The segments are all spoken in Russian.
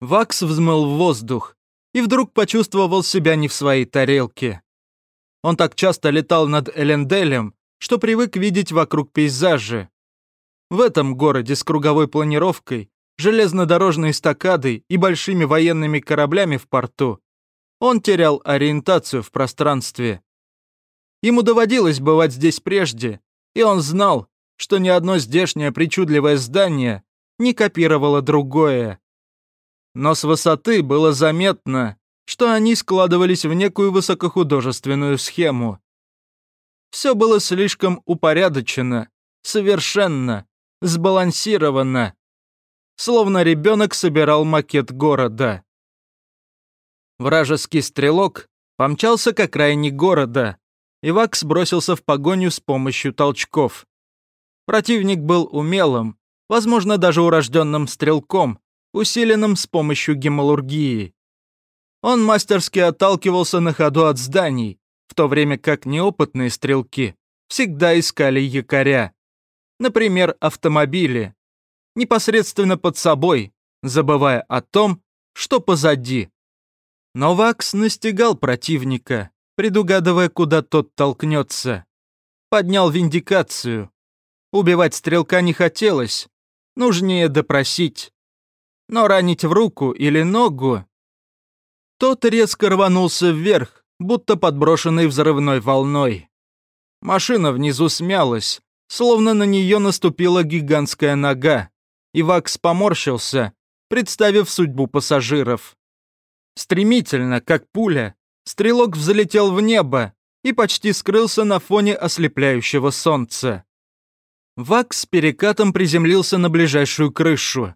Вакс взмыл в воздух и вдруг почувствовал себя не в своей тарелке. Он так часто летал над Эленделем, что привык видеть вокруг пейзажи. В этом городе с круговой планировкой, железнодорожной эстакадой и большими военными кораблями в порту он терял ориентацию в пространстве. Ему доводилось бывать здесь прежде, и он знал, что ни одно здешнее причудливое здание не копировало другое. Но с высоты было заметно, что они складывались в некую высокохудожественную схему. Все было слишком упорядочено, совершенно, сбалансировано, словно ребенок собирал макет города. Вражеский стрелок помчался к окраине города, и Вакс бросился в погоню с помощью толчков. Противник был умелым, возможно, даже урожденным стрелком, усиленным с помощью гемалургии. Он мастерски отталкивался на ходу от зданий, в то время как неопытные стрелки всегда искали якоря. Например, автомобили. Непосредственно под собой, забывая о том, что позади. Но Вакс настигал противника, предугадывая, куда тот толкнется. Поднял виндикацию. Убивать стрелка не хотелось, нужнее допросить. Но ранить в руку или ногу... Тот резко рванулся вверх, будто подброшенный взрывной волной. Машина внизу смялась, словно на нее наступила гигантская нога, и Вакс поморщился, представив судьбу пассажиров. Стремительно, как пуля, стрелок взлетел в небо и почти скрылся на фоне ослепляющего солнца. Вакс перекатом приземлился на ближайшую крышу.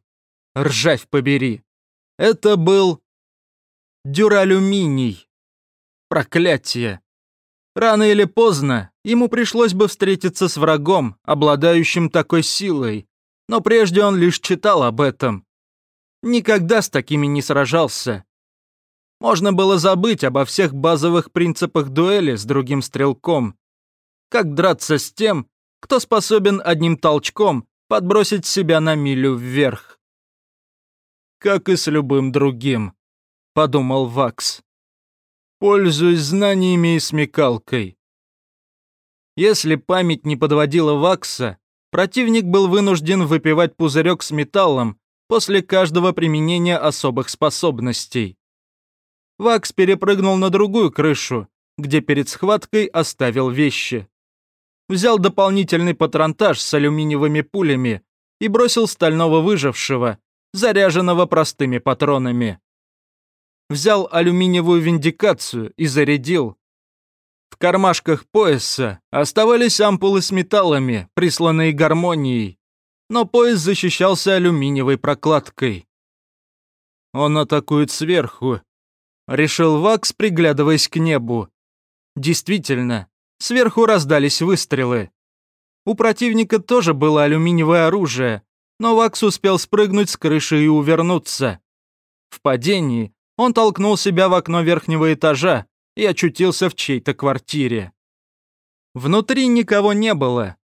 Ржавь побери. Это был... дюралюминий. Проклятие. Рано или поздно ему пришлось бы встретиться с врагом, обладающим такой силой, но прежде он лишь читал об этом. Никогда с такими не сражался. Можно было забыть обо всех базовых принципах дуэли с другим стрелком. Как драться с тем, кто способен одним толчком подбросить себя на милю вверх. «Как и с любым другим», — подумал Вакс. «Пользуюсь знаниями и смекалкой». Если память не подводила Вакса, противник был вынужден выпивать пузырек с металлом после каждого применения особых способностей. Вакс перепрыгнул на другую крышу, где перед схваткой оставил вещи. Взял дополнительный патронтаж с алюминиевыми пулями и бросил стального выжившего, заряженного простыми патронами. Взял алюминиевую виндикацию и зарядил. В кармашках пояса оставались ампулы с металлами, присланные гармонией, но пояс защищался алюминиевой прокладкой. Он атакует сверху, решил Вакс, приглядываясь к небу. Действительно, сверху раздались выстрелы. У противника тоже было алюминиевое оружие, но Вакс успел спрыгнуть с крыши и увернуться. В падении он толкнул себя в окно верхнего этажа и очутился в чьей-то квартире. Внутри никого не было.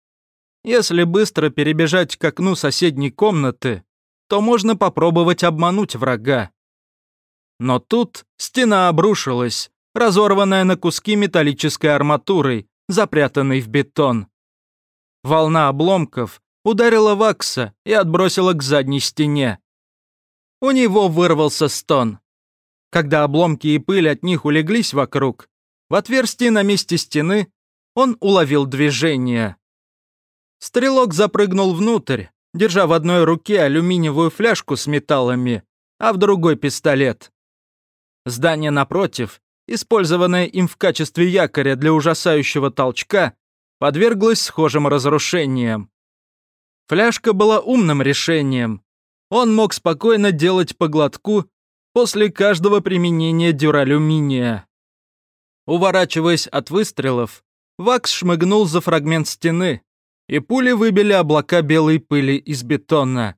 Если быстро перебежать к окну соседней комнаты, то можно попробовать обмануть врага. Но тут стена обрушилась, разорванная на куски металлической арматурой, запрятанной в бетон. Волна обломков ударила Вакса и отбросила к задней стене. У него вырвался стон. Когда обломки и пыль от них улеглись вокруг, в отверстии на месте стены он уловил движение. Стрелок запрыгнул внутрь, держа в одной руке алюминиевую фляжку с металлами, а в другой пистолет. Здание напротив, использованное им в качестве якоря для ужасающего толчка, подверглось схожим разрушениям. Фляжка была умным решением. Он мог спокойно делать по глотку после каждого применения дюралюминия. Уворачиваясь от выстрелов, Вакс шмыгнул за фрагмент стены, и пули выбили облака белой пыли из бетона.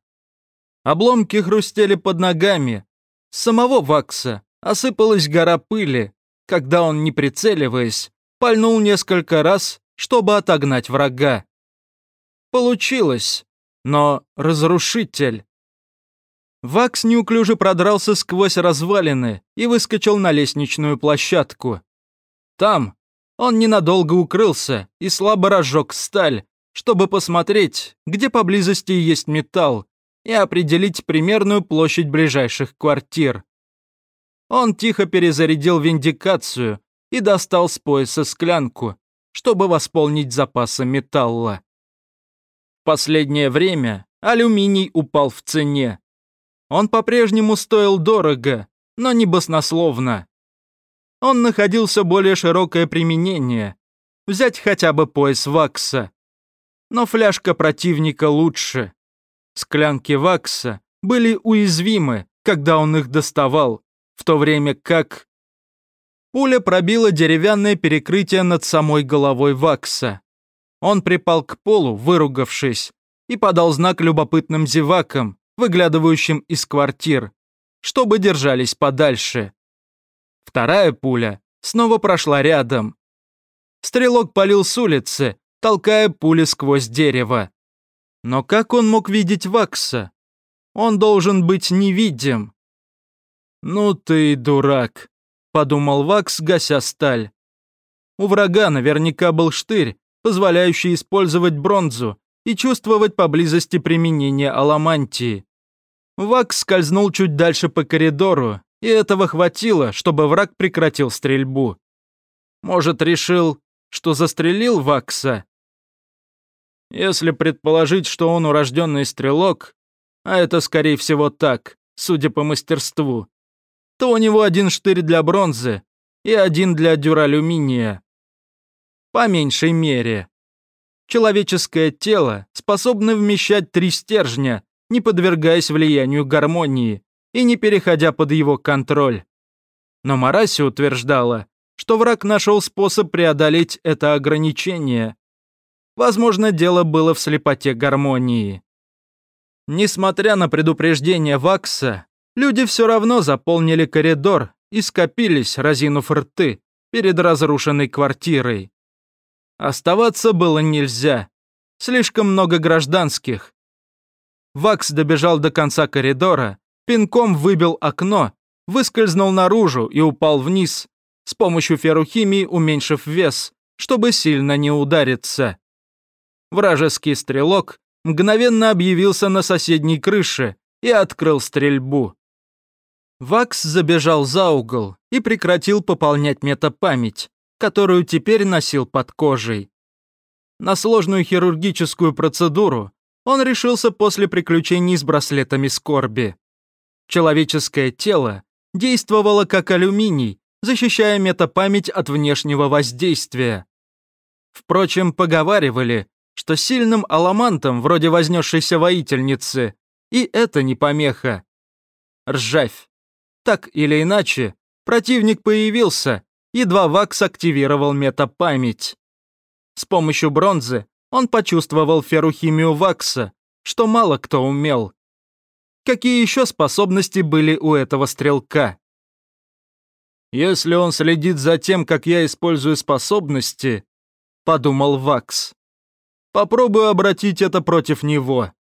Обломки хрустели под ногами. Самого Вакса осыпалась гора пыли, когда он, не прицеливаясь, пальнул несколько раз, чтобы отогнать врага. Получилось, но разрушитель. Вакс неуклюже продрался сквозь развалины и выскочил на лестничную площадку. Там он ненадолго укрылся и слабо разжег сталь, чтобы посмотреть, где поблизости есть металл, и определить примерную площадь ближайших квартир. Он тихо перезарядил виндикацию и достал с пояса склянку, чтобы восполнить запасы металла. Последнее время алюминий упал в цене, он по-прежнему стоил дорого, но не баснословно. Он находился более широкое применение. Взять хотя бы пояс вакса. Но фляжка противника лучше. Склянки вакса были уязвимы, когда он их доставал, в то время как... Пуля пробила деревянное перекрытие над самой головой вакса. Он припал к полу, выругавшись, и подал знак любопытным зевакам, выглядывающим из квартир, чтобы держались подальше. Вторая пуля снова прошла рядом. Стрелок палил с улицы, толкая пули сквозь дерево. Но как он мог видеть Вакса? Он должен быть невидим. «Ну ты дурак», — подумал Вакс, гася сталь. У врага наверняка был штырь, позволяющий использовать бронзу и чувствовать поблизости применение аламантии. Вак скользнул чуть дальше по коридору, и этого хватило, чтобы враг прекратил стрельбу. Может, решил, что застрелил Вакса? Если предположить, что он урожденный стрелок, а это, скорее всего, так, судя по мастерству, то у него один штырь для бронзы и один для дюралюминия. По меньшей мере. Человеческое тело способно вмещать три стержня, не подвергаясь влиянию гармонии и не переходя под его контроль. Но Мараси утверждала, что враг нашел способ преодолеть это ограничение. Возможно, дело было в слепоте гармонии. Несмотря на предупреждение Вакса, люди все равно заполнили коридор и скопились, разинув рты, перед разрушенной квартирой. Оставаться было нельзя. Слишком много гражданских, Вакс добежал до конца коридора, пинком выбил окно, выскользнул наружу и упал вниз, с помощью феррухимии уменьшив вес, чтобы сильно не удариться. Вражеский стрелок мгновенно объявился на соседней крыше и открыл стрельбу. Вакс забежал за угол и прекратил пополнять метапамять, которую теперь носил под кожей. На сложную хирургическую процедуру он решился после приключений с браслетами скорби. Человеческое тело действовало как алюминий, защищая метапамять от внешнего воздействия. Впрочем, поговаривали, что сильным аламантом, вроде вознесшейся воительницы, и это не помеха. Ржавь. Так или иначе, противник появился, едва Вакс активировал метапамять. С помощью бронзы он почувствовал феррухимию вакса, что мало кто умел. Какие еще способности были у этого стрелка? «Если он следит за тем, как я использую способности», — подумал Вакс, — «попробую обратить это против него».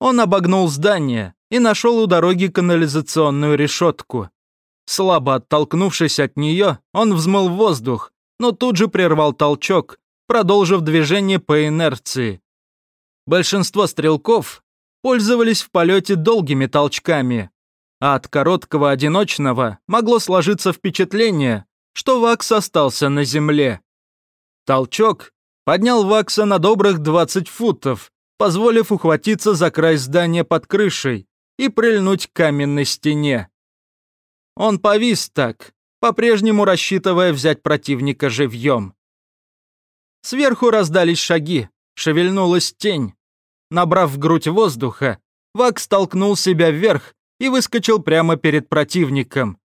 Он обогнул здание и нашел у дороги канализационную решетку. Слабо оттолкнувшись от нее, он взмыл воздух, но тут же прервал толчок, продолжив движение по инерции. Большинство стрелков пользовались в полете долгими толчками, а от короткого одиночного могло сложиться впечатление, что Вакс остался на земле. Толчок поднял Вакса на добрых 20 футов, позволив ухватиться за край здания под крышей и прильнуть к каменной стене. Он повис так, по-прежнему рассчитывая взять противника живьем. Сверху раздались шаги, шевельнулась тень. Набрав в грудь воздуха, Вакс толкнул себя вверх и выскочил прямо перед противником.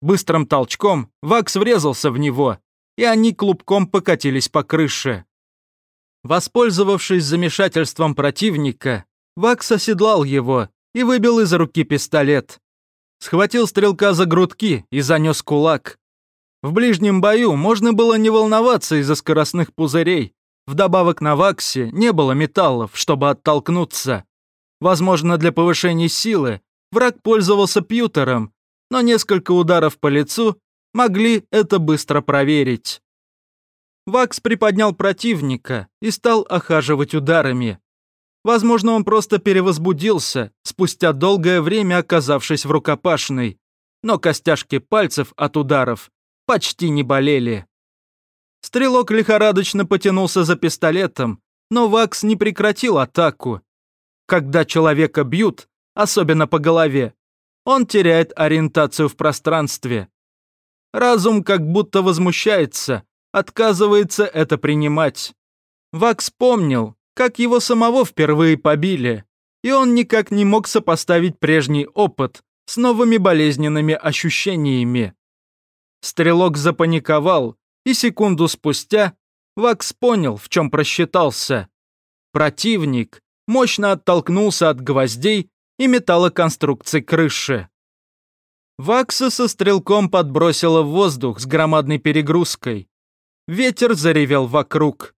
Быстрым толчком Вакс врезался в него, и они клубком покатились по крыше. Воспользовавшись замешательством противника, Вакс оседлал его и выбил из руки пистолет. Схватил стрелка за грудки и занес кулак. В ближнем бою можно было не волноваться из-за скоростных пузырей. Вдобавок на ваксе не было металлов, чтобы оттолкнуться. Возможно, для повышения силы враг пользовался пьютером, но несколько ударов по лицу могли это быстро проверить. Вакс приподнял противника и стал охаживать ударами. Возможно, он просто перевозбудился, спустя долгое время оказавшись в рукопашной, но костяшки пальцев от ударов почти не болели. Стрелок лихорадочно потянулся за пистолетом, но Вакс не прекратил атаку. Когда человека бьют, особенно по голове, он теряет ориентацию в пространстве. Разум как будто возмущается, отказывается это принимать. Вакс помнил, как его самого впервые побили, и он никак не мог сопоставить прежний опыт с новыми болезненными ощущениями. Стрелок запаниковал, и секунду спустя Вакс понял, в чем просчитался. Противник мощно оттолкнулся от гвоздей и металлоконструкций крыши. Вакса со стрелком подбросило в воздух с громадной перегрузкой. Ветер заревел вокруг.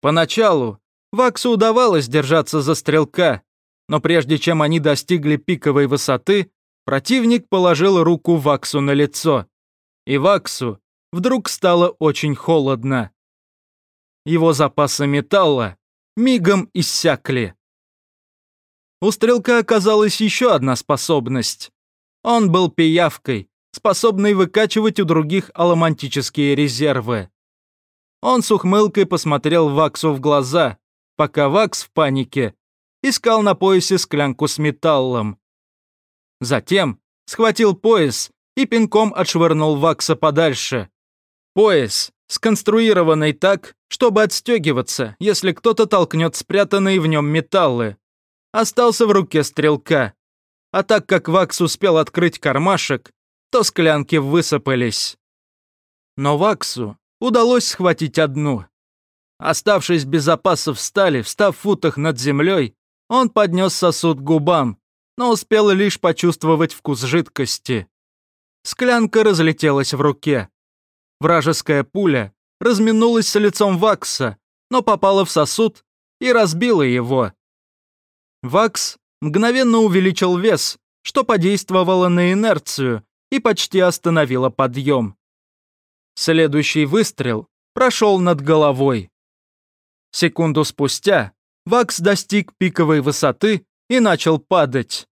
Поначалу Ваксу удавалось держаться за стрелка, но прежде чем они достигли пиковой высоты, противник положил руку Ваксу на лицо. И Ваксу вдруг стало очень холодно. Его запасы металла мигом иссякли. У стрелка оказалась еще одна способность. Он был пиявкой, способной выкачивать у других аламантические резервы. Он с ухмылкой посмотрел Ваксу в глаза, пока Вакс в панике искал на поясе склянку с металлом. Затем схватил пояс и пинком отшвырнул Вакса подальше. Пояс, сконструированный так, чтобы отстегиваться, если кто-то толкнет спрятанные в нем металлы, остался в руке стрелка. А так как Вакс успел открыть кармашек, то склянки высыпались. Но Ваксу удалось схватить одну. Оставшись без запасов стали, в футах над землей, он поднес сосуд к губам, но успел лишь почувствовать вкус жидкости. Склянка разлетелась в руке. Вражеская пуля разминулась с лицом Вакса, но попала в сосуд и разбила его. Вакс мгновенно увеличил вес, что подействовало на инерцию и почти остановило подъем. Следующий выстрел прошел над головой. Секунду спустя Вакс достиг пиковой высоты и начал падать.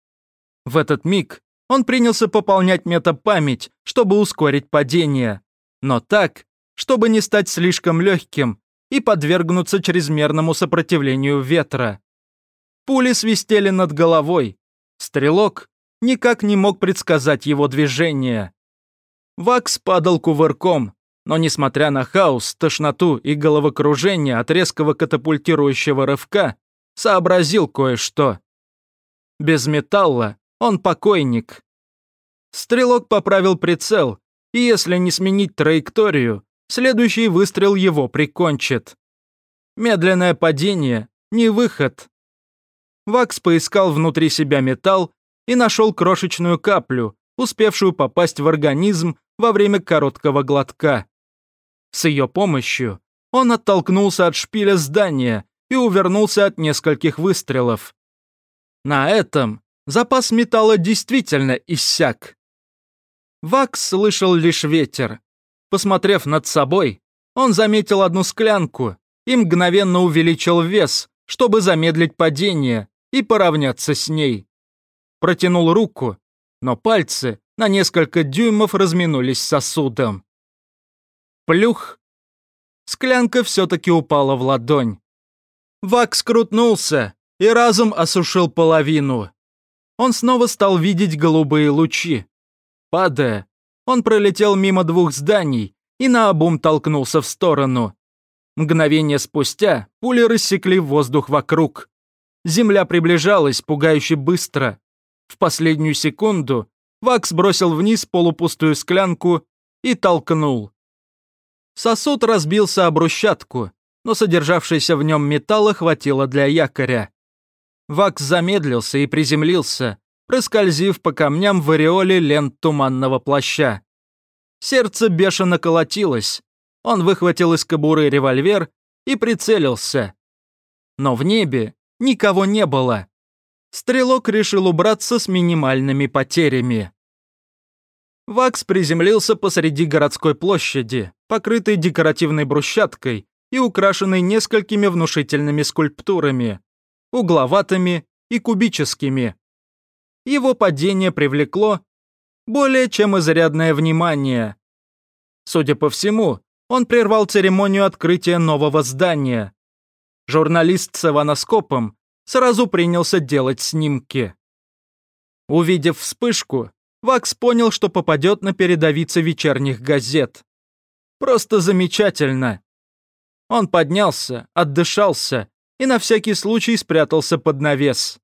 В этот миг он принялся пополнять метапамять, чтобы ускорить падение, но так, чтобы не стать слишком легким и подвергнуться чрезмерному сопротивлению ветра. Пули свистели над головой. Стрелок никак не мог предсказать его движение. Вакс падал кувырком, но несмотря на хаос, тошноту и головокружение от резкого катапультирующего рывка, сообразил кое-что. Без металла он покойник. Стрелок поправил прицел, и если не сменить траекторию, следующий выстрел его прикончит. Медленное падение – не выход. Вакс поискал внутри себя металл и нашел крошечную каплю, успевшую попасть в организм во время короткого глотка. С ее помощью он оттолкнулся от шпиля здания и увернулся от нескольких выстрелов. На этом запас металла действительно иссяк. Вакс слышал лишь ветер. Посмотрев над собой, он заметил одну склянку и мгновенно увеличил вес, чтобы замедлить падение и поравняться с ней. Протянул руку, но пальцы на несколько дюймов разминулись сосудом. Плюх! Склянка все-таки упала в ладонь. Вак скрутнулся и разом осушил половину. Он снова стал видеть голубые лучи. Падая, он пролетел мимо двух зданий и наобум толкнулся в сторону. Мгновение спустя пули рассекли воздух вокруг. Земля приближалась пугающе быстро. В последнюю секунду Вакс бросил вниз полупустую склянку и толкнул. Сосуд разбился об брусчатку, но содержавшейся в нем металла хватило для якоря. Вакс замедлился и приземлился, проскользив по камням в ореоле лент туманного плаща. Сердце бешено колотилось. Он выхватил из кобуры револьвер и прицелился. Но в небе никого не было. Стрелок решил убраться с минимальными потерями. Вакс приземлился посреди городской площади, покрытой декоративной брусчаткой и украшенной несколькими внушительными скульптурами, угловатыми и кубическими. Его падение привлекло более чем изрядное внимание. Судя по всему, он прервал церемонию открытия нового здания. Журналист с иваноскопом сразу принялся делать снимки. Увидев вспышку, Вакс понял, что попадет на передовицы вечерних газет. Просто замечательно. Он поднялся, отдышался и на всякий случай спрятался под навес.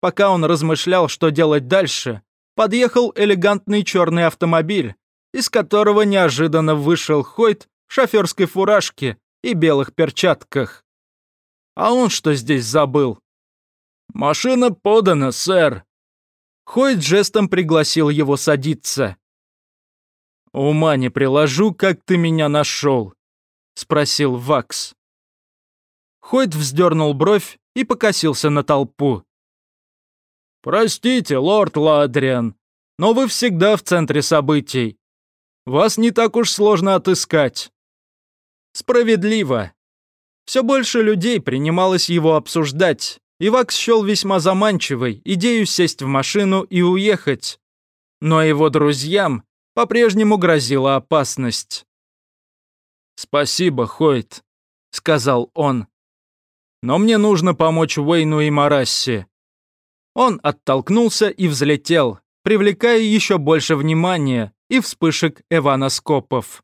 Пока он размышлял, что делать дальше, подъехал элегантный черный автомобиль, из которого неожиданно вышел Хойт в шоферской фуражке и белых перчатках. А он что здесь забыл? «Машина подана, сэр», Хойт жестом пригласил его садиться. «Ума не приложу, как ты меня нашел», — спросил Вакс. Хойт вздернул бровь и покосился на толпу. «Простите, лорд Ладриан, но вы всегда в центре событий. Вас не так уж сложно отыскать». Справедливо. Все больше людей принималось его обсуждать, и Вакс счел весьма заманчивой идею сесть в машину и уехать. Но его друзьям по-прежнему грозила опасность. «Спасибо, Хойт», — сказал он. «Но мне нужно помочь Уэйну и Марасси». Он оттолкнулся и взлетел, привлекая еще больше внимания и вспышек эваноскопов.